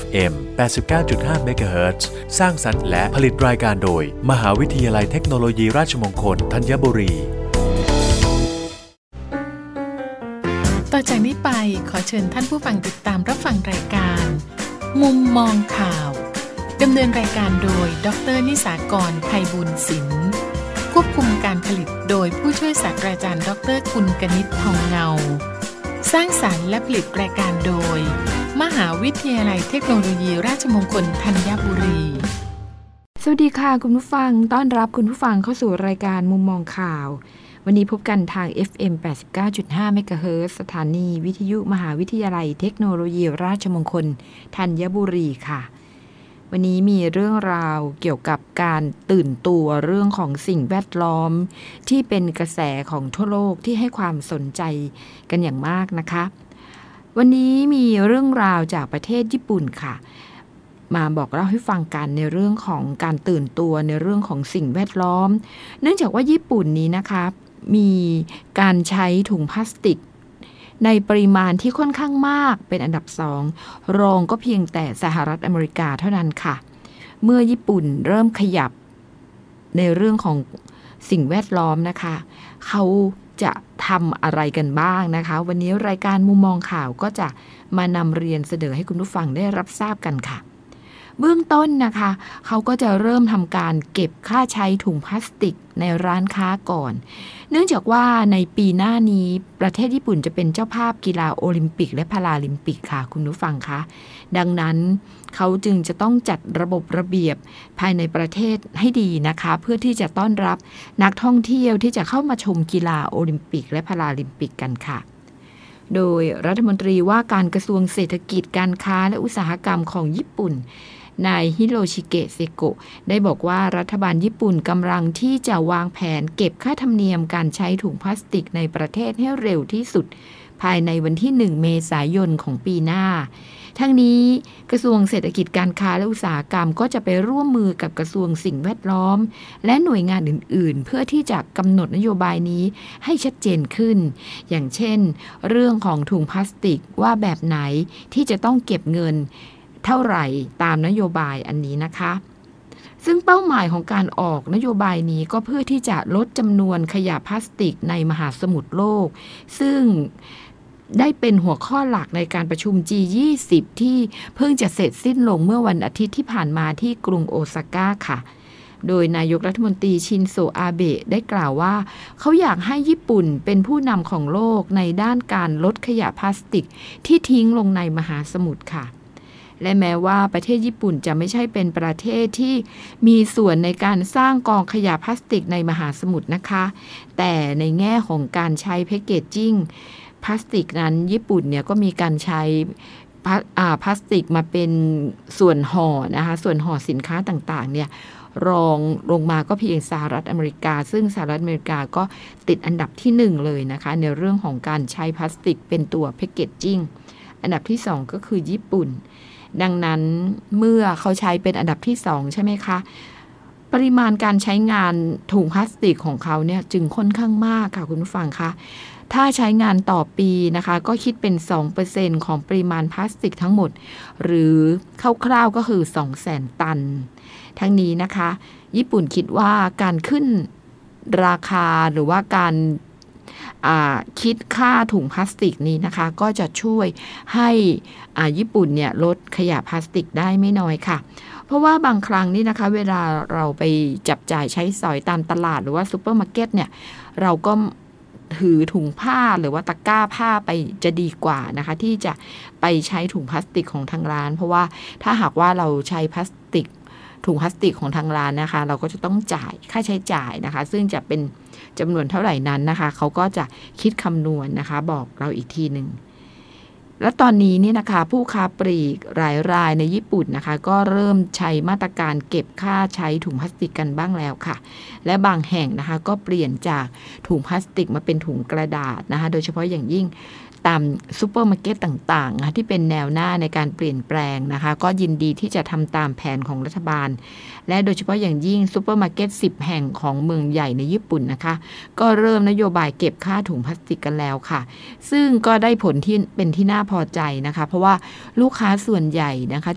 FM 89.5 MHz สร้างสรรค์และผลิตรายการโดย มหาวิทยาลัยเทคโนโลยีราชมงคลธัญบุรี ต่อจากนี้ไปขอเชิญท่านผู้ฟังติดตามรับฟังรายการ มุมมองข่าวดำเนินรายการโดย ดรนิสากรไพบุญศิลป์ควบคุมการผลิตโดยผู้ช่วยศาสตราจารย์ ดรกุลกนิษฐ์ทองเงา สร้างสารรค์และผลิตรายการโดย มหาวิทยาลัยเทคโนโลยี ราชมงคลธัญบุรี สวัสดีค่ะคุณผู้ฟัง ต้อนรับคุณผู้ฟังเข้าสู่รายการมุมมองข่าว วันนี้พบกันทาง FM 89.5 MHz สถานีวิทยุมหาวิทยาลัยเทคโนโลยี ราชมงคลธัญบุรีค่ะ วันนี้มีเรื่องราวเกี่ยวกับการตื่นตัวเรื่องของสิ่งแวดล้อม ที่เป็นกระแสของทั่วโลกที่ให้ความสนใจกันอย่างมากนะคะ วันนี้มีเรื่องราวจากประเทศญี่ปุ่นค่ะ มาบอกเล่าให้ฟังกันในเรื่องของการตื่นตัวในเรื่องของสิ่งแวดล้อม เนื่องจากว่าญี่ปุ่นนี้นะคะมีการใช้ถุงพลาสติก ในปริมาณที่ค่อนข้างมากเป็นอันดับสองรองก็เพียงแต่สหรัฐอเมริกาเท่านั้นค่ะ เมื่อญี่ปุ่นเริ่มขยับในเรื่องของสิ่งแวดล้อมนะคะ เขา จะทำอะไรกันบ้างนะคะ วันนี้รายการมุมมองข่าวก็จะมานำเรียนเสนอให้คุณผู้ฟังได้รับทราบกันค่ะ เบื้องต้นนะคะ เขาก็จะเริ่มทำการเก็บค่าใช้ถุงพลาสติกในร้านค้าก่อน เนื่องจากว่าในปีหน้านี้ประเทศญี่ปุ่นจะเป็นเจ้าภาพกีฬาโอลิมปิกและพาราลิมปิกค่ะ คุณผู้ฟังคะ ดังนั้นเขาจึงจะต้องจัดระบบระเบียบภายในประเทศให้ดีนะคะ เพื่อที่จะต้อนรับนักท่องเที่ยวที่จะเข้ามาชมกีฬาโอลิมปิกและพาราลิมปิกกันค่ะ โดยรัฐมนตรีว่าการกระทรวงเศรษฐกิจการค้าและอุตสาหกรรมของญี่ปุ่นนายฮิโรชิเกะเซโกะได้บอกว่ารัฐบาลญี่ปุ่นกำลังที่จะวางแผนเก็บค่าธรรมเนียมการใช้ถุงพลาสติกในประเทศให้เร็วที่สุด ภายในวันที่ 1 เมษายนของปีหน้า ทั้งนี้กระทรวงเศรษฐกิจการค้าและอุตสาหกรรมก็จะไปร่วมมือกับกระทรวงสิ่งแวดล้อม และหน่วยงานอื่น ๆ เพื่อที่จะกำหนดนโยบายนี้ให้ชัดเจนขึ้น อย่างเช่น เรื่องของถุงพลาสติกว่าแบบไหนที่จะต้องเก็บเงินเท่าไหร่ตามนโยบายอันนี้นะคะซึ่งเป้าหมายของการออกนโยบายนี้ก็เพื่อที่จะลดจำนวนขยะพลาสติกในมหาสมุทรโลก ซึ่ง ได้เป็นหัวข้อหลักในการประชุม G20 ที่เพิ่งจะเสร็จสิ้นลงเมื่อวันอาทิตย์ที่ผ่านมาที่กรุงโอซาก้าค่ะ โดยนายกรัฐมนตรีชินโซอาเบะได้กล่าวว่า เขาอยากให้ญี่ปุ่นเป็นผู้นำของโลกในด้านการลดขยะพลาสติกที่ทิ้งลงในมหาสมุทรค่ะและแม้ว่าประเทศญี่ปุ่นจะไม่ใช่เป็นประเทศที่มีส่วนในการสร้างกองขยะพลาสติกในมหาสมุทรนะคะ แต่ในแง่ของการใช้แพคเกจจิ้ง พลาสติกนั้นญี่ปุ่นเนี่ยก็มีการใช้พลาสติกมาเป็นส่วนห่อนะคะส่วนห่อสินค้าต่างๆเนี่ยรองลงมาก็เพียงสหรัฐอเมริกา ซึ่งสหรัฐอเมริกาก็ติดอันดับที่หนึ่งเลยนะคะ ในเรื่องของการใช้พลาสติกเป็นตัวแพคเกจจิ้งอันดับที่สองก็คือญี่ปุ่น ดังนั้นเมื่อเขาใช้เป็นอันดับที่สองใช่ไหมคะ ปริมาณการใช้งานถุงพลาสติกของเขาเนี่ยจึงค่อนข้างมากค่ะคุณผู้ฟังคะ ถ้าใช้งานต่อปีนะคะ ก็คิดเป็น 2%ของปริมาณพลาสติกทั้งหมด หรือคร่าวๆก็คือ 200,000 ตัน ทั้งนี้นะคะ ญี่ปุ่นคิดว่าการขึ้นราคาหรือว่าการคิดค่าถุงพลาสติกนี้นะคะ ก็จะช่วยให้ญี่ปุ่นเนี่ยลดขยะพลาสติกได้ไม่น้อยค่ะ เพราะว่าบางครั้งนี่นะคะ เวลาเราไปจับจ่ายใช้สอยตามตลาดหรือว่าซูเปอร์มาร์เก็ตเนี่ย เราก็ ถือถุงผ้าหรือว่าตะกร้าผ้าไปจะดีกว่านะคะ ที่จะไปใช้ถุงพลาสติกของทางร้าน เพราะว่าถ้าหากว่าเราใช้พลาสติกถุงพลาสติกของทางร้านนะคะ เราก็จะต้องจ่ายค่าใช้จ่ายนะคะ ซึ่งจะเป็นจำนวนเท่าไหร่นั้นนะคะ เขาก็จะคิดคำนวณนะคะ บอกเราอีกทีหนึ่ง และตอนนี้นี่นะคะผู้ค้าปลีกหลายรายในญี่ปุ่นนะคะ ก็เริ่มใช้มาตรการเก็บค่าใช้ถุงพลาสติกกันบ้างแล้วค่ะ และบางแห่งนะคะก็เปลี่ยนจากถุงพลาสติกมาเป็นถุงกระดาษนะคะ โดยเฉพาะอย่างยิ่ง ตามซูเปอร์มาร์เก็ตต่างๆนะที่เป็นแนวหน้าในการเปลี่ยนแปลงนะคะ ก็ยินดีที่จะทำตามแผนของรัฐบาล และโดยเฉพาะอย่างยิ่งซูเปอร์มาร์เก็ต 10 แห่งของเมืองใหญ่ในญี่ปุ่นนะคะ ก็เริ่มนโยบายเก็บค่าถุงพลาสติกกันแล้วค่ะ ซึ่งก็ได้ผลที่เป็นที่น่าพอใจนะคะ เพราะว่าลูกค้าส่วนใหญ่นะคะ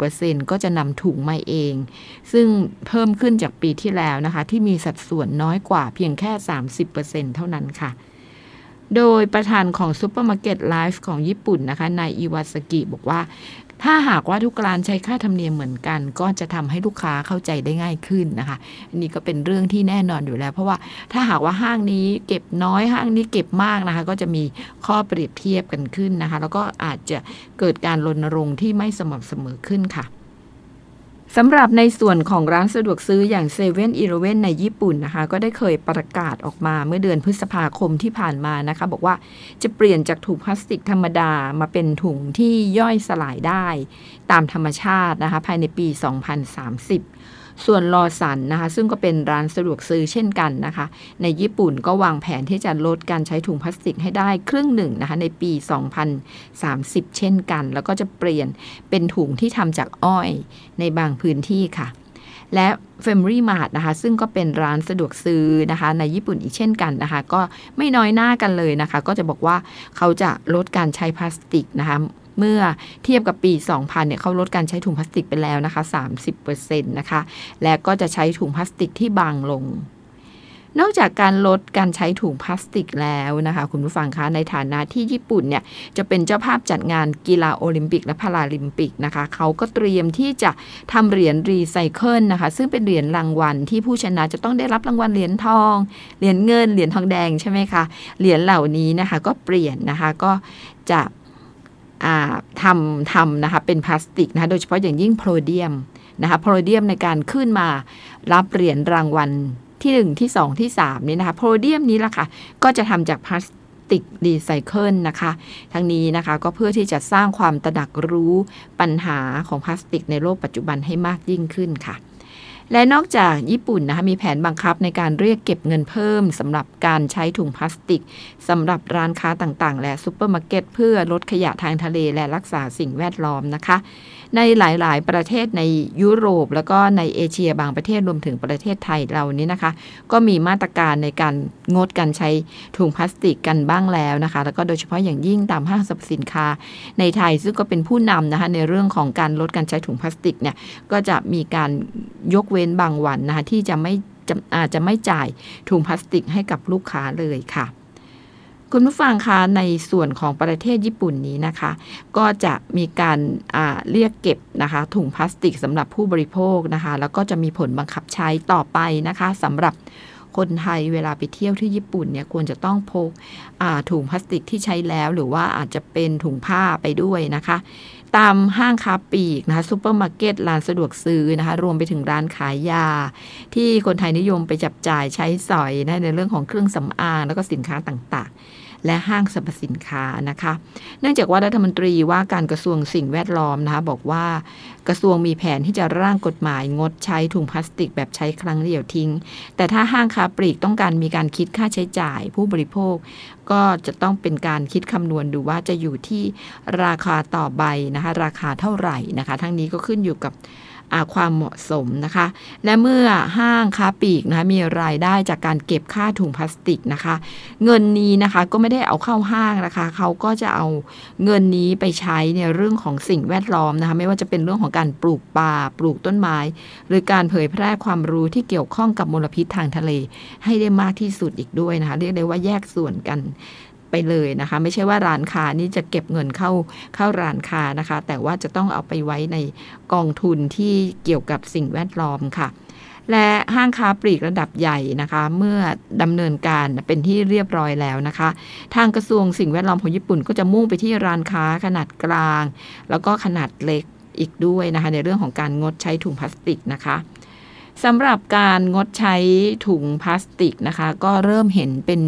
70%ก็จะนำถุงมาเอง ซึ่งเพิ่มขึ้นจากปีที่แล้วนะคะ ที่มีสัดส่วนน้อยกว่าเพียงแค่ 30%เท่านั้นค่ะ โดยประธานของซูเปอร์มาร์เก็ตไลฟ์ของญี่ปุ่นนะคะนายอิวาสกิบอกว่า ถ้าหากว่าทุกร้านใช้ค่าธรรมเนียมเหมือนกัน ก็จะทำให้ลูกค้าเข้าใจได้ง่ายขึ้นนะคะ อันนี้ก็เป็นเรื่องที่แน่นอนอยู่แล้ว เพราะว่าถ้าหากว่าห้างนี้เก็บน้อยห้างนี้เก็บมากนะคะ ก็จะมีข้อเปรียบเทียบกันขึ้นนะคะ แล้วก็อาจจะเกิดการรณรงค์ที่ไม่สม่ำเสมอขึ้นค่ะ สำหรับในส่วนของร้านสะดวกซื้ออย่างเซเว่นอีเวนในญี่ปุ่นนะคะ ก็ได้เคยประกาศออกมาเมื่อเดือนพฤษภาคมที่ผ่านมานะคะ บอกว่าจะเปลี่ยนจากถุงพลาสติกธรรมดามาเป็นถุงที่ย่อยสลายได้ ตามธรรมชาตินะคะ ภายในปี 2030 ส่วนลอสันนะคะ ซึ่งก็เป็นร้านสะดวกซื้อเช่นกันนะคะ ในญี่ปุ่นก็วางแผนที่จะลดการใช้ถุงพลาสติกให้ได้ครึ่งหนึ่งนะคะ ในปี 2030 เช่นกัน แล้วก็จะเปลี่ยนเป็นถุงที่ทำจากอ้อยในบางพื้นที่ค่ะและ f a m i l y Mart นะคะ ซึ่งก็เป็นร้านสะดวกซื้อนะคะ ในญี่ปุ่นอีกเช่นกันนะคะ ก็ไม่น้อยหน้ากันเลยนะคะ ก็จะบอกว่าเขาจะลดการใช้พลาสติกนะคะ เมื่อเทียบกับปี 2000 เนี่ยเขาลดการใช้ถุงพลาสติกไปแล้วนะคะ 30%นะคะ และก็จะใช้ถุงพลาสติกที่บางลง นอกจากการลดการใช้ถุงพลาสติกแล้วนะคะ คุณผู้ฟังคะ ในฐานะที่ญี่ปุ่นเนี่ยจะเป็นเจ้าภาพจัดงานกีฬาโอลิมปิกและพาราลิมปิกนะคะ เขาก็เตรียมที่จะทำเหรียญรีไซเคิลนะคะ ซึ่งเป็นเหรียญรางวัลที่ผู้ชนะจะต้องได้รับรางวัลเหรียญทอง เหรียญเงิน เหรียญทองแดงใช่ไหมคะ เหรียญเหล่านี้นะคะก็เปลี่ยนนะคะก็จะ ทำทำนะคะเป็นพลาสติกนะคะโดยเฉพาะอย่างยิ่งโพรเดียมนะคะโพรเดียมในการขึ้นมารับเหรียญรางวัลที่ 1 ที่ 2 ที่ 3 นี้นะคะโพรเดียมนี้ละค่ะ ก็จะทำจากพลาสติกรีไซเคิลนะคะ ทั้งนี้นะคะก็เพื่อที่จะสร้างความตระหนักรู้ปัญหาของพลาสติกในโลกปัจจุบันให้มากยิ่งขึ้นค่ะ และนอกจากญี่ปุ่นนะคะมีแผนบังคับในการเรียกเก็บเงินเพิ่มสำหรับการใช้ถุงพลาสติกสำหรับร้านค้าต่างๆ และซูเปอร์มาร์เก็ตเพื่อลดขยะทางทะเลและรักษาสิ่งแวดล้อมนะคะ ในหลาย ๆ ประเทศในยุโรป แล้วก็ในเอเชียบางประเทศรวมถึงประเทศไทยเรานี้นะคะ ก็มีมาตรการในการงดการใช้ถุงพลาสติกกันบ้างแล้วนะคะ แล้วก็โดยเฉพาะอย่างยิ่งตามห้างสรรพสินค้าในไทยซึ่งก็เป็นผู้นำนะคะในเรื่องของการลดการใช้ถุงพลาสติกเนี่ยก็จะมีการยกเว้นบางวันนะคะที่จะไม่อาจจะไม่จ่ายถุงพลาสติกให้กับลูกค้าเลยค่ะ คุณผู้ฟังคะในส่วนของประเทศญี่ปุ่นนี้นะคะ ก็จะมีการเรียกเก็บนะคะถุงพลาสติกสำหรับผู้บริโภคนะคะ แล้วก็จะมีผลบังคับใช้ต่อไปนะคะสำหรับคนไทยเวลาไปเที่ยวที่ญี่ปุ่นเนี่ยควรจะต้องพกถุงพลาสติกที่ใช้แล้วหรือว่าอาจจะเป็นถุงผ้าไปด้วยนะคะ ตามห้างค้าปลีกนะคะซูเปอร์มาร์เก็ตร้านสะดวกซื้อนะคะ รวมไปถึงร้านขายยา ที่คนไทยนิยมไปจับจ่ายใช้สอยนะในเรื่องของเครื่องสำอางแล้วก็สินค้าต่างๆ และห้างสรรพสินค้านะคะ เนื่องจากว่ารัฐมนตรีว่าการกระทรวงสิ่งแวดล้อมนะคะบอกว่ากระทรวงมีแผนที่จะร่างกฎหมายงดใช้ถุงพลาสติกแบบใช้ครั้งเดียวทิ้ง แต่ถ้าห้างค้าปลีกต้องการมีการคิดค่าใช้จ่ายผู้บริโภค ก็จะต้องเป็นการคิดคำนวณดูว่าจะอยู่ที่ราคาต่อใบนะคะ ราคาเท่าไหร่นะคะ ทั้งนี้ก็ขึ้นอยู่กับ ความเหมาะสมนะคะ และเมื่อห้างค้าปลีกนะคะมีรายได้จากการเก็บค่าถุงพลาสติกนะคะ เงินนี้นะคะก็ไม่ได้เอาเข้าห้างนะคะ เขาก็จะเอาเงินนี้ไปใช้ในเรื่องของสิ่งแวดล้อมนะคะ ไม่ว่าจะเป็นเรื่องของการปลูกป่าปลูกต้นไม้ หรือการเผยแพร่ความรู้ที่เกี่ยวข้องกับมลพิษทางทะเล ให้ได้มากที่สุดอีกด้วยนะคะ เรียกได้ว่าแยกส่วนกัน ไปเลยนะคะ ไม่ใช่ว่าร้านค้านี่จะเก็บเงินเข้าเข้าร้านค้านะคะ แต่ว่าจะต้องเอาไปไว้ในกองทุนที่เกี่ยวกับสิ่งแวดล้อมค่ะและห้างค้าปลีกระดับใหญ่นะคะ เมื่อดำเนินการเป็นที่เรียบร้อยแล้วนะคะ ทางกระทรวงสิ่งแวดล้อมของญี่ปุ่นก็จะมุ่งไปที่ร้านค้าขนาดกลาง แล้วก็ขนาดเล็กอีกด้วยนะคะ ในเรื่องของการงดใช้ถุงพลาสติกนะคะ สำหรับการงดใช้ถุงพลาสติกนะคะ ก็เริ่มเห็นเป็น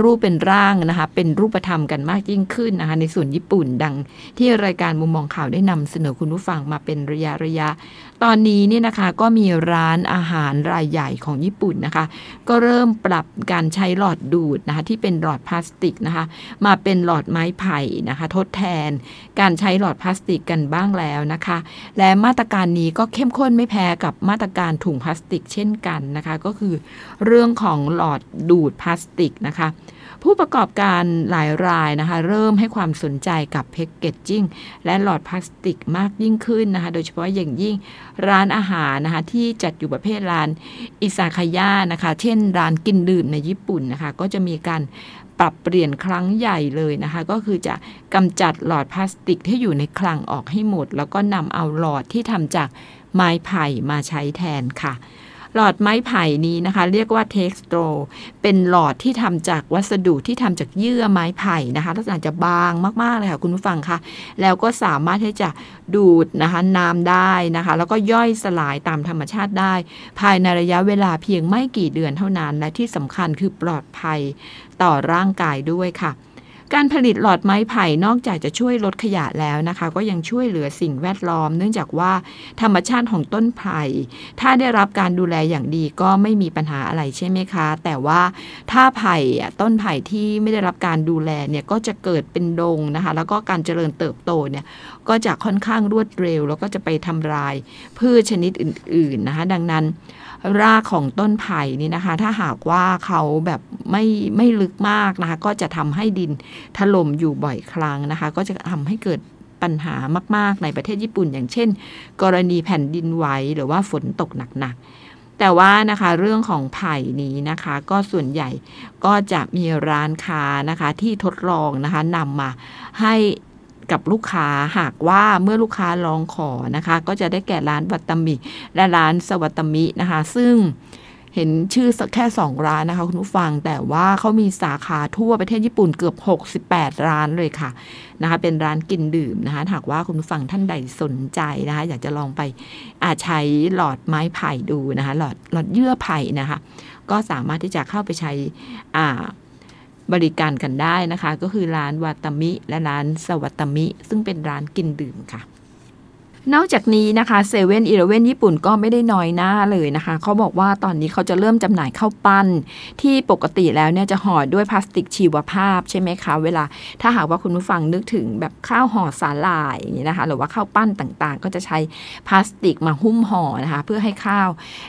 รูปเป็นร่างนะคะ เป็นรูปธรรมกันมากยิ่งขึ้นนะคะ ในส่วนญี่ปุ่นดังที่รายการมุมมองข่าวได้นำเสนอคุณผู้ฟังมาเป็นระยะระยะ ตอนนี้เนี่ยนะคะก็มีร้านอาหารรายใหญ่ของญี่ปุ่นนะคะ ก็เริ่มปรับการใช้หลอดดูดนะคะ ที่เป็นหลอดพลาสติกนะคะ มาเป็นหลอดไม้ไผ่นะคะ ทดแทน การใช้หลอดพลาสติกกันบ้างแล้วนะคะ และมาตรการนี้ก็เข้มข้นไม่แพ้กับมาตรการถุงพลาสติกเช่นกันนะคะ ก็คือเรื่องของหลอดดูดพลาสติกนะคะ ผู้ประกอบการหลายรายนะคะ เริ่มให้ความสนใจกับแพคเกจจิ้งและหลอดพลาสติกมากยิ่งขึ้นนะคะ โดยเฉพาะอย่างยิ่งร้านอาหารนะคะ ที่จัดอยู่ประเภทร้านอิซาคายะนะคะ เช่นร้านกินดื่มในญี่ปุ่นนะคะ ก็จะมีการปรับเปลี่ยนครั้งใหญ่เลยนะคะ ก็คือจะกำจัดหลอดพลาสติกที่อยู่ในคลังออกให้หมด แล้วก็นำเอาหลอดที่ทำจาก ไม้ไผ่มาใช้แทนค่ะ หลอดไม้ไผ่นี้นะคะ เรียกว่าเท็กซ์โตรเป็นหลอดที่ทำจากวัสดุที่ทำจากเยื่อไม้ไผ่นะคะลักษณะจะบางมากๆเลยค่ะคุณผู้ฟังคะแล้วก็สามารถที่จะดูดนะคะน้ำได้นะคะ แล้วก็ย่อยสลายตามธรรมชาติได้ ภายในระยะเวลาเพียงไม่กี่เดือนเท่านั้น และที่สำคัญคือปลอดภัยต่อร่างกายด้วยค่ะ การผลิตหลอดไม้ไผ่นอกจากจะช่วยลดขยะแล้วนะคะ ก็ยังช่วยเหลือสิ่งแวดล้อม เนื่องจากว่าธรรมชาติของต้นไผ่ถ้าได้รับการดูแลอย่างดีก็ไม่มีปัญหาอะไรใช่ไหมคะ แต่ว่าถ้าไผ่ต้นไผ่ที่ไม่ได้รับการดูแลเนี่ยก็จะเกิดเป็นดงนะคะ แล้วก็การเจริญเติบโตเนี่ยก็จะค่อนข้างรวดเร็ว แล้วก็จะไปทำลายพืชชนิดอื่น ๆนะคะ ดังนั้น รากของต้นไผ่นี่นะคะ ถ้าหากว่าเขาแบบไม่ไม่ลึกมากนะคะ ก็จะทำให้ดินถล่มอยู่บ่อยครั้งนะคะ ก็จะทำให้เกิดปัญหามาก ๆ ในประเทศญี่ปุ่น อย่างเช่น กรณีแผ่นดินไหวหรือว่าฝนตกหนักๆ แต่ว่านะคะเรื่องของไผ่นี้นะคะ ก็ส่วนใหญ่ก็จะมีร้านค้านะคะที่ทดลองนะคะนำมาให้ กับลูกค้าหากว่าเมื่อลูกค้าร้องขอนะคะ ก็จะได้แก่ร้านวัตตมิ และร้านสวัตตมินะคะ ซึ่งเห็นชื่อแค่ 2 ร้านนะคะ คุณผู้ฟังแต่ว่าเขามีสาขาทั่วประเทศญี่ปุ่นเกือบ 68 ร้านเลยค่ะนะคะ เป็นร้านกินดื่มนะคะหากว่าคุณผู้ฟังท่านใดสนใจนะคะ อยากจะลองไปอาใช้หลอดไม้ไผ่ดูนะคะ หลอดหลอดเยื่อไผ่นะคะ ก็สามารถที่จะเข้าไปใช้อ่า บริการกันได้นะคะ ก็คือร้านวาตามิ และร้านสวัตมิ ซึ่งเป็นร้านกินดื่มค่ะ นอกจากนี้นะคะเซเว่นอีเลเว่นญี่ปุ่นก็ไม่ได้น้อยหน้าเลยนะคะ เขาบอกว่าตอนนี้เขาจะเริ่มจำหน่ายข้าวปั้น ที่ปกติแล้วเนี่ยจะห่อด้วยพลาสติกชีวภาพใช่ไหมคะ เวลาถ้าหากว่าคุณผู้ฟังนึกถึงแบบข้าวห่อสาหร่ายอย่างนี้นะคะ หรือว่าข้าวปั้นต่างๆ ก็จะใช้พลาสติกมาหุ้มห่อนะคะ เพื่อให้ข้าว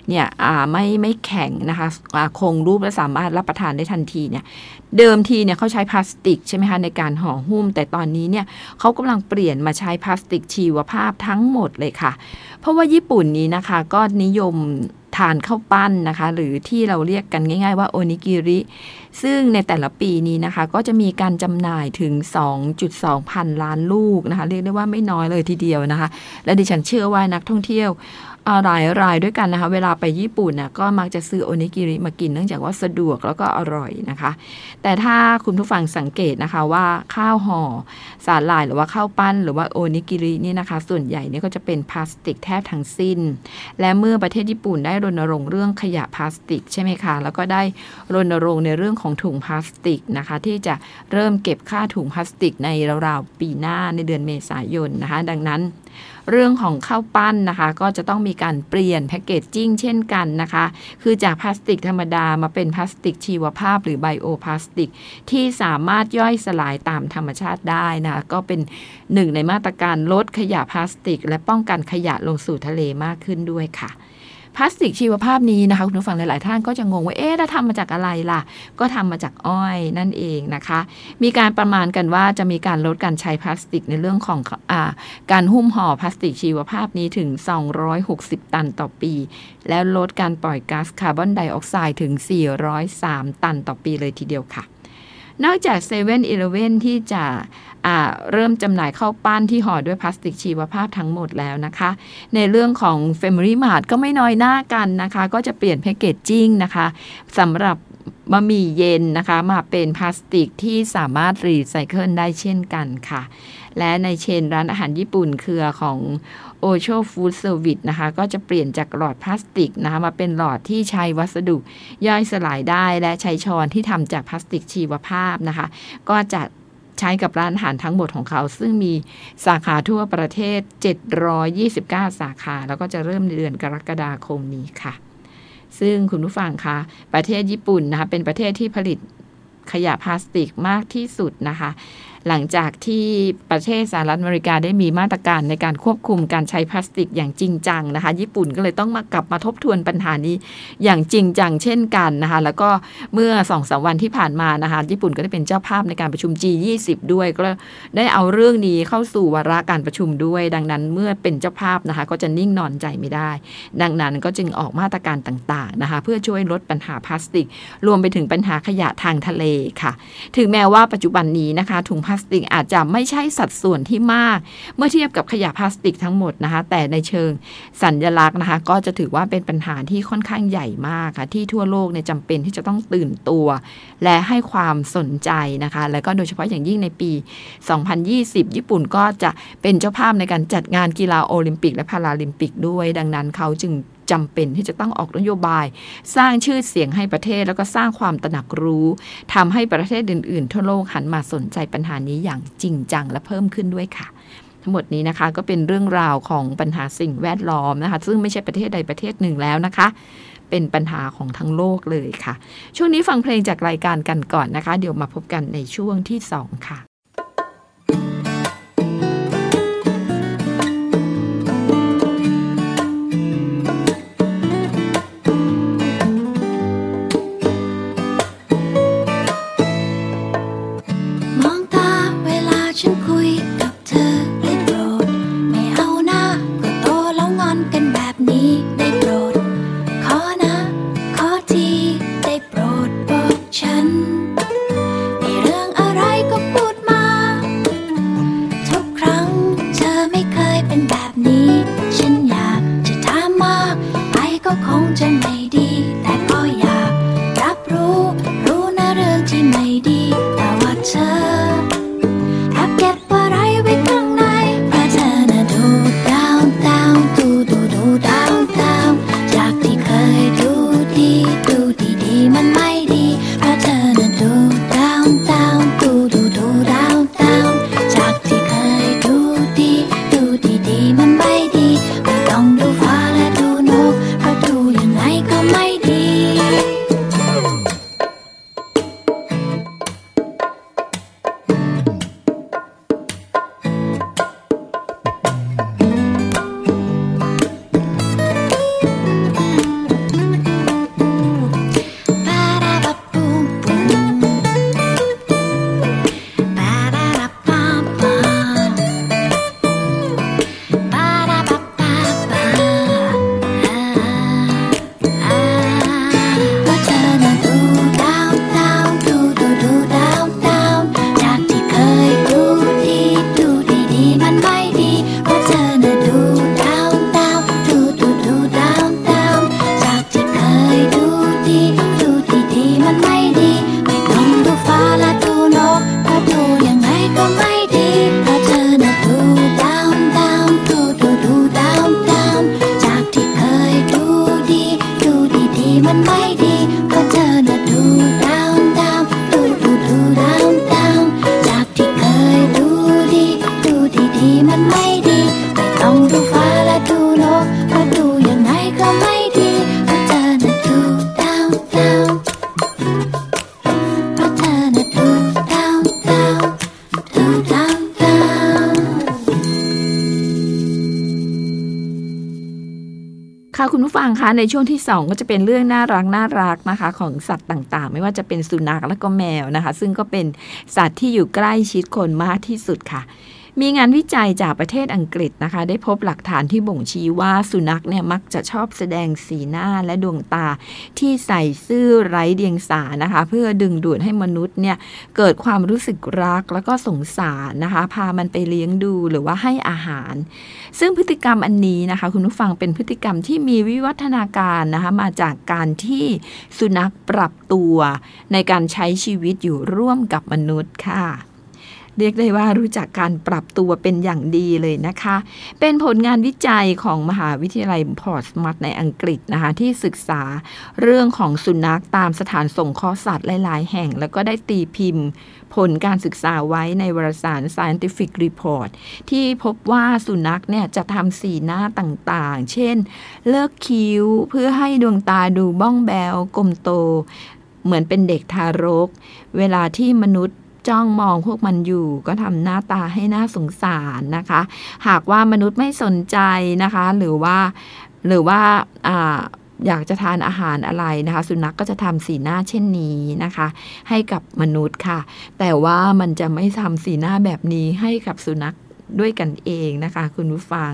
เนี่ยไม่ไม่แข็งนะคะคงรูปและสามารถรับประทานได้ทันทีเนี่ยเดิมทีเนี่ยเขาใช้พลาสติกใช่ไหมคะในการห่อหุ้ม แต่ตอนนี้เนี่ยเขากำลังเปลี่ยนมาใช้พลาสติกชีวภาพทั้งหมดเลยค่ะ เพราะว่าญี่ปุ่นนี้นะคะก็นิยมทานข้าวปั้นนะคะ หรือที่เราเรียกกันง่าย ๆ ว่าโอนิกิริ ซึ่งในแต่ละปีนี้นะคะ ก็จะมีการจำหน่ายถึง 2.2 พันล้านลูกนะคะ เรียกได้ว่าไม่น้อยเลยทีเดียวนะคะ และดิฉันเชื่อว่านักท่องเที่ยว หลายรายด้วยกันนะคะ เวลาไปญี่ปุ่นน่ะก็มักจะซื้อโอนิกิริมากินเนื่องจากว่าสะดวกแล้วก็อร่อยนะคะ แต่ถ้าคุณผู้ฟังสังเกตนะคะว่าข้าวห่อสาหร่ายหรือว่าข้าวปั้น หรือว่าโอนิกิรินี่นะคะ ส่วนใหญ่เนี่ยก็จะเป็นพลาสติกแทบทั้งสิ้น และเมื่อประเทศญี่ปุ่นได้รณรงค์เรื่องขยะพลาสติกใช่ไหมคะ แล้วก็ได้รณรงค์ในเรื่องของถุงพลาสติกนะคะ ที่จะเริ่มเก็บค่าถุงพลาสติกในราวๆปีหน้าในเดือนเมษายนนะคะ ดังนั้น เรื่องของข้าวปั้นนะคะ ก็จะต้องมีการเปลี่ยน packaging เช่นกันนะคะ คือจากพลาสติกธรรมดามาเป็นพลาสติกชีวภาพหรือ bioplastic ที่สามารถย่อยสลายตามธรรมชาติได้นะคะก็เป็นหนึ่งในมาตรการลดขยะพลาสติก และป้องกันขยะลงสู่ทะเลมากขึ้นด้วยค่ะ พลาสติกชีวภาพนี้นะคะคุณผู้ฟังหลาย ๆ ท่านก็จะงงว่าเอ๊ะแล้วทำมาจากอะไรล่ะ ก็ทำมาจากอ้อยนั่นเองนะคะ มีการประมาณกันว่าจะมีการลดการใช้พลาสติกในเรื่องของอการหุ้มห่อพลาสติกชีวภาพนี้ถึง 260 ตันต่อปี แล้วลดการปล่อยก๊าซคาร์บอนไดออกไซด์ถึง 403 ตันต่อปีเลยทีเดียวค่ะ นอกจาก7 e เ e ่ e อที่จะเริ่มจำหน่ายข้าวปั้นที่ห่อด้วยพลาสติกชีวภาพทั้งหมดแล้วนะคะ ในเรื่องของ Family Mart ก็ไม่น้อยหน้ากันนะคะ ก็จะเปลี่ยน packaging นะคะสำหรับบะหมี่เย็นนะคะ มาเป็นพลาสติกที่สามารถรีไซเคิลได้เช่นกันค่ะ และในเชนร้านอาหารญี่ปุ่นเครือของโอโชฟู้ดเซอร์วิสนะคะ ก็จะเปลี่ยนจากหลอดพลาสติกนะคะมาเป็นหลอดที่ใช้วัสดุย่อยสลายได้ และใช้ช้อนที่ทำจากพลาสติกชีวภาพนะคะ ก็จะใช้กับร้านอาหารทั้งหมดของเขา ซึ่งมีสาขาทั่วประเทศ 729 สาขา แล้วก็จะเริ่มในเดือนกรกฎาคมนี้ค่ะ ซึ่งคุณผู้ฟังคะประเทศญี่ปุ่นนะคะเป็นประเทศที่ผลิตขยะพลาสติกมากที่สุดนะคะ หลังจากที่ประเทศสหรัฐอเมริกาได้มีมาตรการในการควบคุมการใช้พลาสติกอย่างจริงจังนะคะ ญี่ปุ่นก็เลยต้องมากลับมาทบทวนปัญหานี้อย่างจริงจังเช่นกันนะคะ แล้วก็เมื่อสองสาวันที่ผ่านมานะคะ ญี่ปุ่นก็ได้เป็นเจ้าภาพในการประชุม G20 ด้วยก็ได้เอาเรื่องนี้เข้าสู่วาระการประชุมด้วย ดังนั้นเมื่อเป็นเจ้าภาพนะคะ ก็จะนิ่งนอนใจไม่ได้ ดังนั้นก็จึงออกมาตรการต่างๆนะคะ เพื่อช่วยลดปัญหาพลาสติก รวมไปถึงปัญหาขยะทางทะเลค่ะ ถึงแม้ว่าปัจจุบันนี้นะคะถุงพลาาสติกอาจจะไม่ใช่สัดส่วนที่มาก เมื่อเทียบกับขยะพลาสติกทั้งหมดนะคะ แต่ในเชิงสัญญลักษณ์นะคะ ก็จะถือว่าเป็นปัญหาที่ค่อนข้างใหญ่มากค่ะ ที่ทั่วโลกเนี่ยจำเป็นที่จะต้องตื่นตัว และให้ความสนใจนะคะ และก็โดยเฉพาะอย่างยิ่งในปี 2020 ญี่ปุ่นก็จะเป็นเจ้าภาพในการจัดงานกีฬาโอลิมปิกและพาราลิมปิกด้วย ดังนั้นเขาจึง จำเป็นที่จะต้องออกนโยบาย สร้างชื่อเสียงให้ประเทศแล้วก็สร้างความตระหนักรู้ทำให้ประเทศอื่นๆ ทั่วโลกหันมาสนใจปัญหานี้อย่างจริงจังและเพิ่มขึ้นด้วยค่ะทั้งหมดนี้นะคะก็เป็นเรื่องราวของปัญหาสิ่งแวดล้อมนะคะ ซึ่งไม่ใช่ประเทศใดประเทศหนึ่งแล้วนะคะ เป็นปัญหาของทั้งโลกเลยค่ะ ช่วงนี้ฟังเพลงจากรายการกันก่อนนะคะ เดี๋ยวมาพบกันในช่วงที่ 2 ค่ะ เว ดีดี ค่ะคุณผู้ฟังคะในช่วงที่ 2 ก็จะเป็นเรื่องน่ารักน่ารักนะคะ ของสัตว์ต่างๆ ไม่ว่าจะเป็นสุนัขและก็แมวนะคะ ซึ่งก็เป็นสัตว์ที่อยู่ใกล้ชิดคนมากที่สุดค่ะ มีงานวิจัยจากประเทศอังกฤษนะคะ ได้พบหลักฐานที่บ่งชี้ว่าสุนัขเนี่ยมักจะชอบแสดงสีหน้าและดวงตา ที่ใส่ซื่อไร้เดียงสานะคะ เพื่อดึงดูดให้มนุษย์เนี่ยเกิดความรู้สึกรักแล้วก็สงสารนะคะ พามันไปเลี้ยงดูหรือว่าให้อาหาร ซึ่งพฤติกรรมอันนี้นะคะ คุณผู้ฟังเป็นพฤติกรรมที่มีวิวัฒนาการนะคะมาจากการที่สุนัขปรับตัว ในการใช้ชีวิตอยู่ร่วมกับมนุษย์ค่ะ เรียกได้ว่ารู้จักการปรับตัวเป็นอย่างดีเลยนะคะ เป็นผลงานวิจัยของมหาวิทยาลัยพอร์ตสมัตในอังกฤษนะคะที่ศึกษาเรื่องของสุนัขตามสถานสงเคราะห์สัตว์หลาย ๆ แห่ง แล้วก็ได้ตีพิมพ์ ผลการศึกษาไว้ในวารสาร Scientific Report ที่พบว่าสุนัขเนี่ยจะทำสีหน้าต่าง ๆ เช่น เลิกคิ้วเพื่อให้ดวงตาดูบ้องแบวกลมโต เหมือนเป็นเด็กทารก เวลาที่มนุษย์ จ้องมองพวกมันอยู่ ก็ทำหน้าตาให้น่าสงสารนะคะ หากว่ามนุษย์ไม่สนใจนะคะ หรือว่าหรือว่าอ่าอยากจะทานอาหารอะไรนะคะ สุนัขกก็จะทำสีหน้าเช่นนี้นะคะ ให้กับมนุษย์ค่ะ แต่ว่ามันจะไม่ทำสีหน้าแบบนี้ให้กับสุนัข ด้วยกันเองนะคะ คุณผู้ฟัง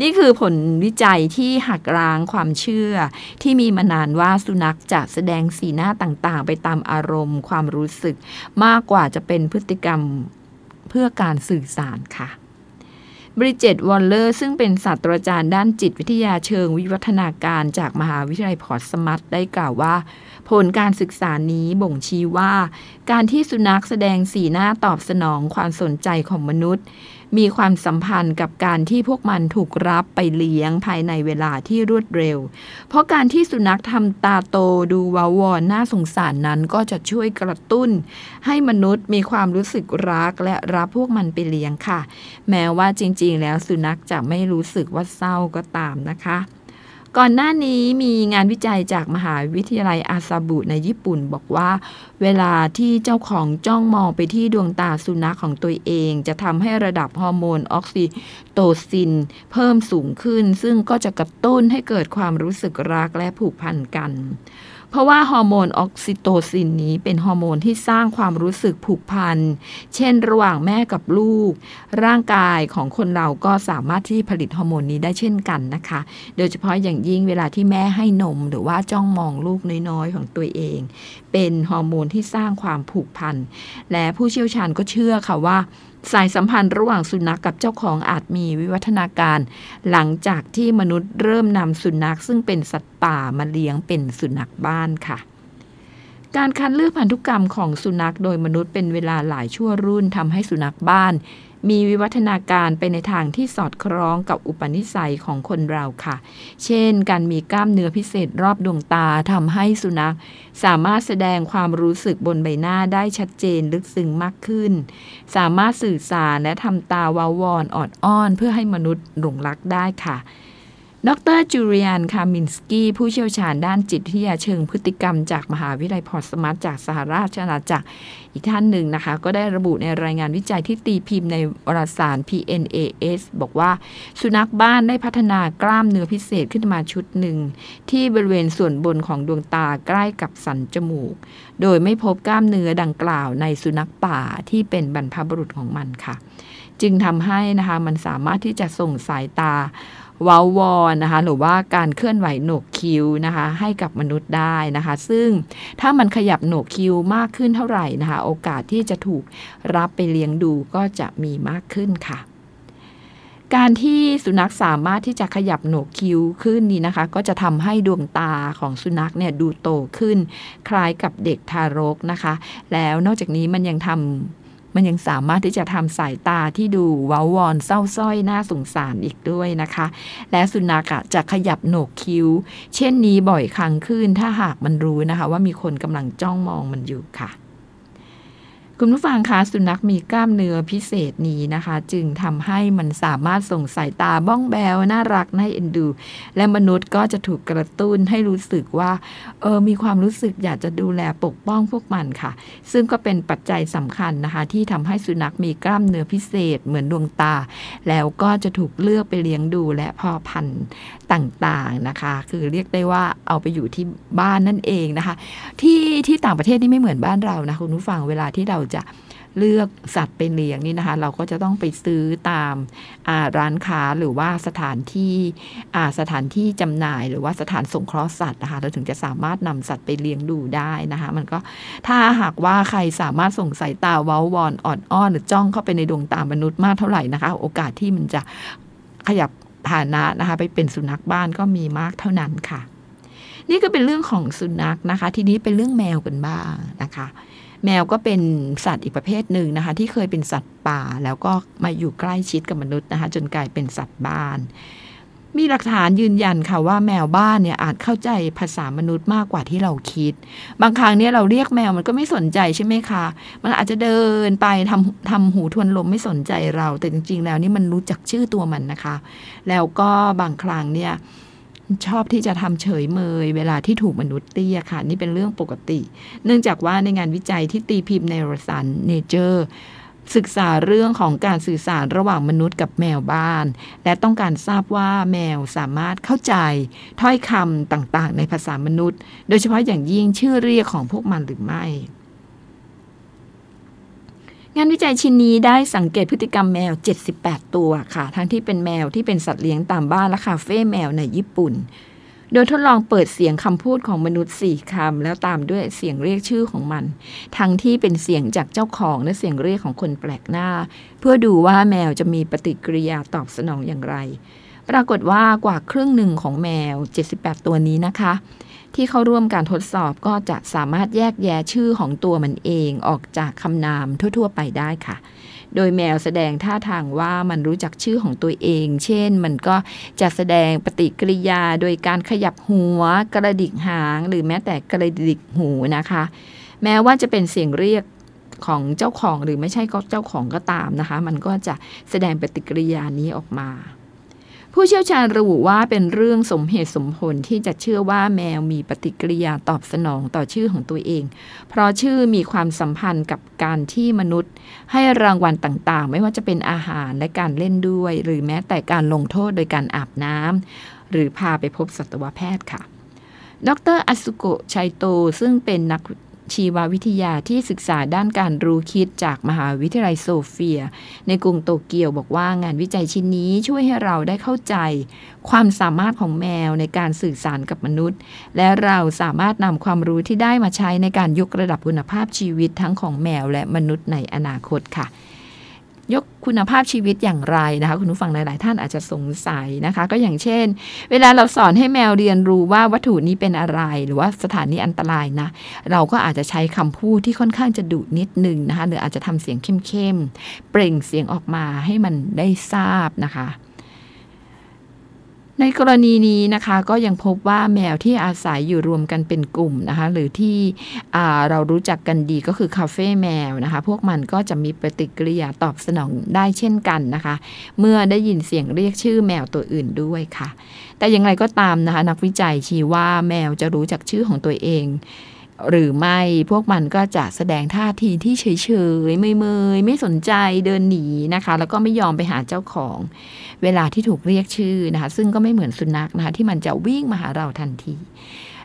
นี่คือผลวิจัยที่หักล้างความเชื่อ ที่มีมานานว่าสุนัขจะแสดงสีหน้าต่างๆ ไปตามอารมณ์ ความรู้สึก มากกว่าจะเป็นพฤติกรรมเพื่อการสื่อสารค่ะบริเจตวอลเลอร์ ซึ่งเป็นศาสตราจารย์ด้านจิตวิทยาเชิงวิวัฒนาการจากมหาวิทยาลัยพอร์ตสมัตได้กล่าวว่า ผลการศึกษานี้บ่งชี้ว่า การที่สุนัขแสดงสีหน้าตอบสนองความสนใจของมนุษย์ มีความสัมพันธ์กับการที่พวกมันถูกรับไปเลี้ยงภายในเวลาที่รวดเร็ว เพราะการที่สุนัขทำตาโตดูวาวอนน่าสงสารนั้นก็จะช่วยกระตุ้น ให้มนุษย์มีความรู้สึกรักและรับพวกมันไปเลี้ยงค่ะ แม้ว่าจริงๆ แล้วสุนัขจะไม่รู้สึกว่าเศร้าก็ตามนะคะ ก่อนหน้านี้มีงานวิจัยจากมหาวิทยาลัยอาซาบุในญี่ปุ่นบอกว่า เวลาที่เจ้าของจ้องมองไปที่ดวงตาสุนัขของตัวเอง จะทำให้ระดับฮอร์โมนออกซิโตซิน เพิ่มสูงขึ้น ซึ่งก็จะกระตุ้นให้เกิดความรู้สึกรักและผูกพันกัน เพราะว่าฮอร์โมนออกซิโตซินนี้เป็นฮอร์โมนที่สร้างความรู้สึกผูกพัน เช่น ระหว่างแม่กับลูก ร่างกายของคนเราก็สามารถที่ผลิตฮอร์โมนนี้ได้เช่นกันนะคะ โดยเฉพาะอย่างยิ่งเวลาที่แม่ให้นม หรือว่าจ้องมองลูกน้อยๆของตัวเอง เป็นฮอร์โมนที่สร้างความผูกพัน และผู้เชี่ยวชาญก็เชื่อค่ะว่า สายสัมพันธ์ระหว่างสุนัขกกับเจ้าของอาจมีวิวัฒนาการ หลังจากที่มนุษย์เริ่มนำสุนัขซึ่งเป็นสัตว์ป่ามาเลี้ยงเป็นสุนัขบ้านค่ะ การคัดเลือกพันธุกรรมของสุนัขโดยมนุษย์เป็นเวลาหลายชั่วรุ่นทำให้สุนัขบ้าน มีวิวัฒนาการไปในทางที่สอดคล้องกับอุปนิสัยของคนเราค่ะ เช่น การมีกล้ามเนื้อพิเศษรอบดวงตาทำให้สุนัข สามารถแสดงความรู้สึกบนใบหน้าได้ชัดเจนลึกซึ้งมากขึ้น สามารถสื่อสารและทำตาเว้าวอนออดอ้อน เพื่อให้มนุษย์หลงรักได้ค่ะ ดรจูเลียนคามินสกี้ผู้เชี่ยวชาญด้านจิตวิทยาเชิงพฤติกรรมจากมหาวิทยาลัยพอร์ตสมาร์ทจากสหราชอาณาจักรอีกท่านหนึ่งนะคะ ก็ได้ระบุในรายงานวิจัยที่ตีพิมพ์ในวารสาร PNAS บอกว่า สุนัขบ้านได้พัฒนากล้ามเนื้อพิเศษขึ้นมาชุดหนึ่ง ที่บริเวณส่วนบนของดวงตาใกล้กับสันจมูก โดยไม่พบกล้ามเนื้อดังกล่าวในสุนัขป่าที่เป็นบรรพบุรุษของมันค่ะ จึงทำให้นะคะมันสามารถที่จะส่งสายตา วาววอนนะคะ หรือว่าการเคลื่อนไหวโหนกคิ้วนะคะ ให้กับมนุษย์ได้นะคะ ซึ่งถ้ามันขยับโหนกคิ้วมากขึ้นเท่าไหร่นะคะ โอกาสที่จะถูกรับไปเลี้ยงดูก็จะมีมากขึ้นค่ะการที่สุนัขสามารถที่จะขยับโหนกคิ้วขึ้นนี้นะคะ ก็จะทำให้ดวงตาของสุนัขเนี่ยดูโตขึ้น คล้ายกับเด็กทารกนะคะ แล้วนอกจากนี้มันยังทำ มันยังสามารถที่จะทำสายตาที่ดูว้าวอนเศร้าส้อยน่าสงสารอีกด้วยนะคะ และสุนัขอะจะขยับโหนกคิ้ว เช่นนี้บ่อยครั้งขึ้นถ้าหากมันรู้นะคะ ว่ามีคนกำลังจ้องมองมันอยู่ค่ะ คุณผู้ฟังคะสุนัขมีกล้ามเนื้อพิเศษนี้นะคะ จึงทำให้มันสามารถส่งสายตาบ้องแบวน่ารักน่าเอ็นดู และมนุษย์ก็จะถูกกระตุ้นให้รู้สึกว่าเออมีความรู้สึกอยากจะดูแลปกป้องพวกมันค่ะ ซึ่งก็เป็นปัจจัยสำคัญนะคะ ที่ทำให้สุนัขมีกล้ามเนื้อพิเศษเหมือนดวงตา แล้วก็จะถูกเลือกไปเลี้ยงดูและพอพันธุ์ต่างๆนะคะ คือเรียกได้ว่าเอาไปอยู่ที่บ้านนั่นเองนะคะ ที่ที่ต่างประเทศนี่ไม่เหมือนบ้านเรานะคุณผู้ฟังเวลาที่เราจะเลือกสัตว์เป็นเลี้ยงนี่นะคะ เราก็จะต้องไปซื้อตามาร้านค้าหรือว่าสถานที่สถานที่จำหน่าย หรือว่าสถานสงเคราะห์สัตว์นะคะเราถึงจะสามารถนำสัตว์ไปเลี้ยงดูได้นะคะ มันก็ถ้าหากว่าใครสามารถส่งสายตาเว้าวอนอ่อนอ้อนหรือจ้องเข้าไปในดวงตามนุษย์มากเท่าไหร่นะคะ โอกาสที่มันจะขยับ ฐานะนะคะไปเป็นสุนัขบ้านก็มีมากเท่านั้นค่ะ นี่ก็เป็นเรื่องของสุนัขนะคะ ทีนี้เป็นเรื่องแมวกันบ้างนะคะ แมวก็เป็นสัตว์อีกประเภทหนึ่งนะคะ ที่เคยเป็นสัตว์ป่าแล้วก็มาอยู่ใกล้ชิดกับมนุษย์นะคะ จนกลายเป็นสัตว์บ้าน มีหลักฐานยืนยันค่ะว่าแมวบ้านเนี่ยอาจเข้าใจภาษามนุษย์มากกว่าที่เราคิด บางครั้งเนี่ยเราเรียกแมวมันก็ไม่สนใจใช่ไหมคะ มันอาจจะเดินไปทำทำหูทวนลมไม่สนใจเรา แต่จริง ๆ แล้วนี่มันรู้จักชื่อตัวมันนะคะ แล้วก็บางครั้งเนี่ยชอบที่จะทำเฉยเมย เวลาที่ถูกมนุษย์เตี้ยค่ะ นี่เป็นเรื่องปกติ เนื่องจากว่าในงานวิจัยที่ตีพิมพ์ในวารสารเนเจอร์ ศึกษาเรื่องของการสื่อสารระหว่างมนุษย์กับแมวบ้าน และต้องการทราบว่าแมวสามารถเข้าใจถ้อยคำต่างๆ ในภาษามนุษย์ โดยเฉพาะอย่างยิ่งชื่อเรียกของพวกมันหรือไม่ งานวิจัยชิ้นนี้ได้สังเกตพฤติกรรมแมว 78 ตัวค่ะ ทั้งที่เป็นแมวที่เป็นสัตว์เลี้ยงตามบ้านและคาเฟ่แมวในญี่ปุ่น โดยทดลองเปิดเสียงคำพูดของมนุษย์สี่คำแล้วตามด้วยเสียงเรียกชื่อของมัน ทั้งที่เป็นเสียงจากเจ้าของและเสียงเรียกของคนแปลกหน้า เพื่อดูว่าแมวจะมีปฏิกิริยาตอบสนองอย่างไร ปรากฏว่ากว่าครึ่งหนึ่งของแมว 78 ตัวนี้นะคะ ที่เข้าร่วมการทดสอบก็จะสามารถแยกแยะชื่อของตัวมันเองออกจากคำนามทั่ว ๆ ไปได้ค่ะ โดยแมวแสดงท่าทางว่ามันรู้จักชื่อของตัวเอง เช่น มันก็จะแสดงปฏิกิริยาโดยการขยับหัว กระดิกหาง หรือแม้แต่กระดิกหูนะคะ แม้ว่าจะเป็นเสียงเรียกของเจ้าของหรือไม่ใช่ก็เจ้าของก็ตามนะคะ มันก็จะแสดงปฏิกิริยานี้ออกมา ผู้เชี่ยวชาญระบุว่าเป็นเรื่องสมเหตุสมผลที่จะเชื่อว่าแมวมีปฏิกิริยาตอบสนองต่อชื่อของตัวเอง เพราะชื่อมีความสัมพันธ์กับการที่มนุษย์ ให้รางวัลต่างๆ ไม่ว่าจะเป็นอาหารและการเล่นด้วย หรือแม้แต่การลงโทษโดยการอาบน้ำหรือพาไปพบสัตวแพทย์ค่ะ ดรอสุโกชัยโตซึ่งเป็นนัก ชีววิทยาที่ศึกษาด้านการรู้คิดจากมหาวิทยาลัยโซเฟีย ในกรุงโตเกียวบอกว่างานวิจัยชิ้นนี้ช่วยให้เราได้เข้าใจ ความสามารถของแมวในการสื่อสารกับมนุษย์ และเราสามารถนำความรู้ที่ได้มาใช้ในการยกระดับคุณภาพชีวิตทั้งของแมวและมนุษย์ในอนาคตค่ะ ยกคุณภาพชีวิตอย่างไรนะคะ คุณผู้ฟังหลาย ๆ ท่านอาจจะสงสัยนะคะ ก็อย่างเช่น เวลาเราสอนให้แมวเรียนรู้ว่าวัตถุนี้เป็นอะไร หรือว่าสถานนี้อันตรายนะ เราก็อาจจะใช้คำพูดที่ค่อนข้างจะดุนิดนึงนะคะหรืออาจจะทำเสียงเข้ม ๆ เปล่งเสียงออกมาให้มันได้ทราบนะคะ ในกรณีนี้นะคะก็ยังพบว่าแมวที่อาศัยอยู่รวมกันเป็นกลุ่มนะคะหรือที่เรารู้จักกันดีก็คือคาเฟ่แมวนะคะพวกมันก็จะมีปฏิกิริยาตอบสนองได้เช่นกันนะคะ เมื่อได้ยินเสียงเรียกชื่อแมวตัวอื่นด้วยค่ะ แต่อย่างไรก็ตามนะคะนักวิจัยชี้ว่าแมวจะรู้จักชื่อของตัวเอง หรือไม่พวกมันก็จะแสดงท่าทีที่เฉยๆเมยๆไม่สนใจเดินหนีนะคะ แล้วก็ไม่ยอมไปหาเจ้าของ เวลาที่ถูกเรียกชื่อนะคะ ซึ่งก็ไม่เหมือนสุนัขนะคะ ที่มันจะวิ่งมาหาเราทันที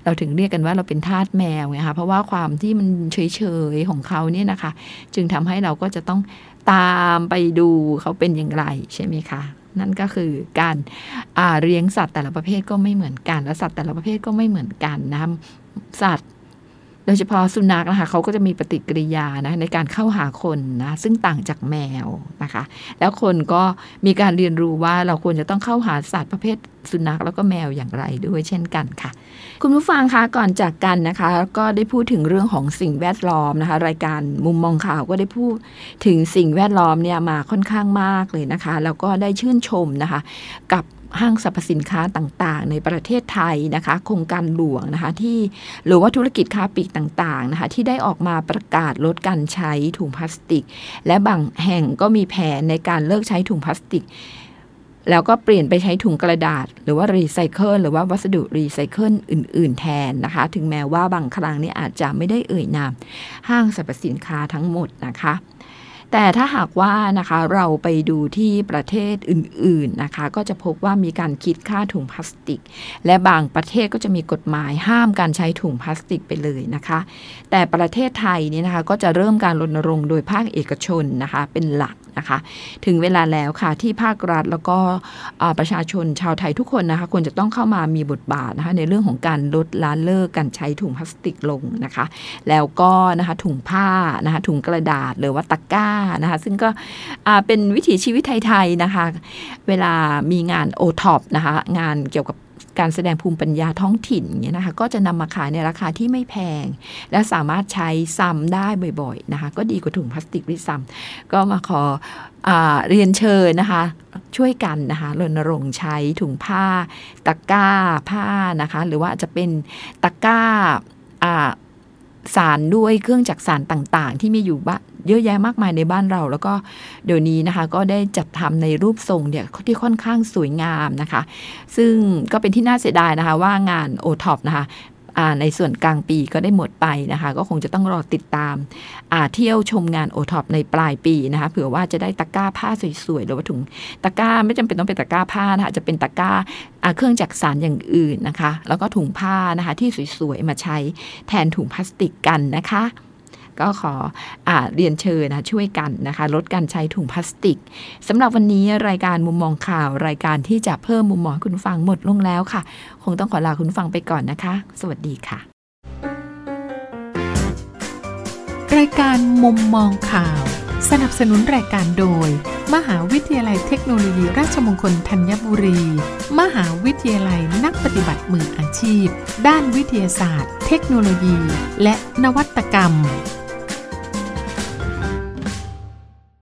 เราถึงเรียกกันว่าเราเป็นทาสแมวไงคะเพราะว่าความที่มันเฉยๆของเขาเนี่ยนะคะ จึงทำให้เราก็จะต้องตามไปดูเขาเป็นอย่างไรใช่ไหมคะนั่นก็คือการเลี้ยงสัตว์แต่ละประเภทก็ไม่เหมือนกัน และสัตว์แต่ละประเภทก็ไม่เหมือนกันนะสัตว์ ดยเฉพาะสุนัขนะคะเขาก็จะมีปฏิกิริยานะในการเข้าหาคนนะซึ่งต่างจากแมวนะคะ แล้วคนก็มีการเรียนรู้ว่าเราควรจะต้องเข้าหาสัตว์ประเภทสุนัขแล้วก็แมวอย่างไรด้วยเช่นกันค่ะ คุณผู้ฟังคะก่อนจากกันนะคะ ก็ได้พูดถึงเรื่องของสิ่งแวดล้อมนะคะ รายการมุมมองข่าวก็ได้พูดถึงสิ่งแวดล้อมเนี่ยมาค่อนข้างมากเลยนะคะ แล้วก็ได้ชื่นชมนะคะ กับ ห้างสรรพสินค้าต่างๆ ในประเทศไทยนะคะโครงการหลวงนะคะที่หรือว่าธุรกิจค้าปลีกต่างๆนะคะที่ได้ออกมาประกาศลดการใช้ถุงพลาสติก และบางแห่งก็มีแผนในการเลิกใช้ถุงพลาสติก แล้วก็เปลี่ยนไปใช้ถุงกระดาษ หรือว่ารีไซเคิลหรือว่าวัสดุรีไซเคิลอื่น ๆ แทนนะคะ ถึงแม้ว่าบางครั้งนี่อาจจะไม่ได้เอ่ยนามห้างสรรพสินค้าทั้งหมดนะคะ แต่ถ้าหากว่านะคะเราไปดูที่ประเทศอื่นๆนะคะ ก็จะพบว่ามีการคิดค่าถุงพลาสติก และบางประเทศก็จะมีกฎหมายห้ามการใช้ถุงพลาสติกไปเลยนะคะ แต่ประเทศไทยนี่นะคะก็จะเริ่มการรณรงค์โดยภาคเอกชนนะคะเป็นหลักนะคะ ถึงเวลาแล้วค่ะที่ภาครัฐแล้วก็ประชาชนชาวไทยทุกคนนะคะควรจะต้องเข้ามามีบทบาทนะคะในเรื่องของการลดละเลิกการใช้ถุงพลาสติกลงนะคะ แล้วก็นะคะถุงผ้านะคะถุงกระดาษหรือว่าตะกร้านะคะ ซึ่งก็เป็นวิถีชีวิตไทยๆนะคะ เวลามีงานโอท็อปนะคะ งานเกี่ยวกับ การแสดงภูมิปัญญาท้องถิ่นเนี่ยนะคะก็จะนำมาขายในราคาที่ไม่แพง และสามารถใช้ซ้ำได้บ่อยๆนะคะก็ดีกว่าถุงพลาสติกด้วยซ้ำก็มาขออเรียนเชิญนะคะ ช่วยกันนะคะรณรงค์ใช้ถุงผ้า ตะกร้าผ้านะคะ หรือว่าจะเป็นตะกร้า สานด้วยเครื่องจักสานต่างๆ ที่มีอยู่บ้าเยอะแยะมากมายในบ้านเรา แล้วก็เดี๋ยวนี้นะคะก็ได้จัดทำในรูปทรงเนี่ยที่ค่อนข้างสวยงามนะคะ ซึ่งก็เป็นที่น่าเสียดายนะคะว่างานโอท็อปนะคะ ในส่วนกลางปีก็ได้หมดไปนะคะ ก็คงจะต้องรอติดตามเที่ยวชมงานโอท็อปในปลายปีนะคะเผื่อว่าจะได้ตะกร้าผ้าสวยๆหรือว่าถุงตะกร้าไม่จำเป็นต้องเป็นตะกร้าผ้านะคะจะเป็นตะกร้าเครื่องจักสานอย่างอื่นนะคะ แล้วก็ถุงผ้านะคะที่สวยๆมาใช้แทนถุงพลาสติกกันนะคะ ก็ขออเรียนเชิญนะช่วยกันนะคะ ลดการใช้ถุงพลาสติกสำหรับวันนี้รายการมุมมองข่าวรายการที่จะเพิ่มมุมมองคุณฟังหมดลงแล้วค่ะ คงต้องขอลาคุณฟังไปก่อนนะคะ สวัสดีค่ะ รายการมุมมองข่าว สนับสนุนรายการโดย มหาวิทยาลัยเทคโนโลยีราชมงคลธัญบุรี มหาวิทยาลัยนักปฏิบัติมืออาชีพ ด้านวิทยาศาสตร์ เทคโนโลยี และนวัตกรรม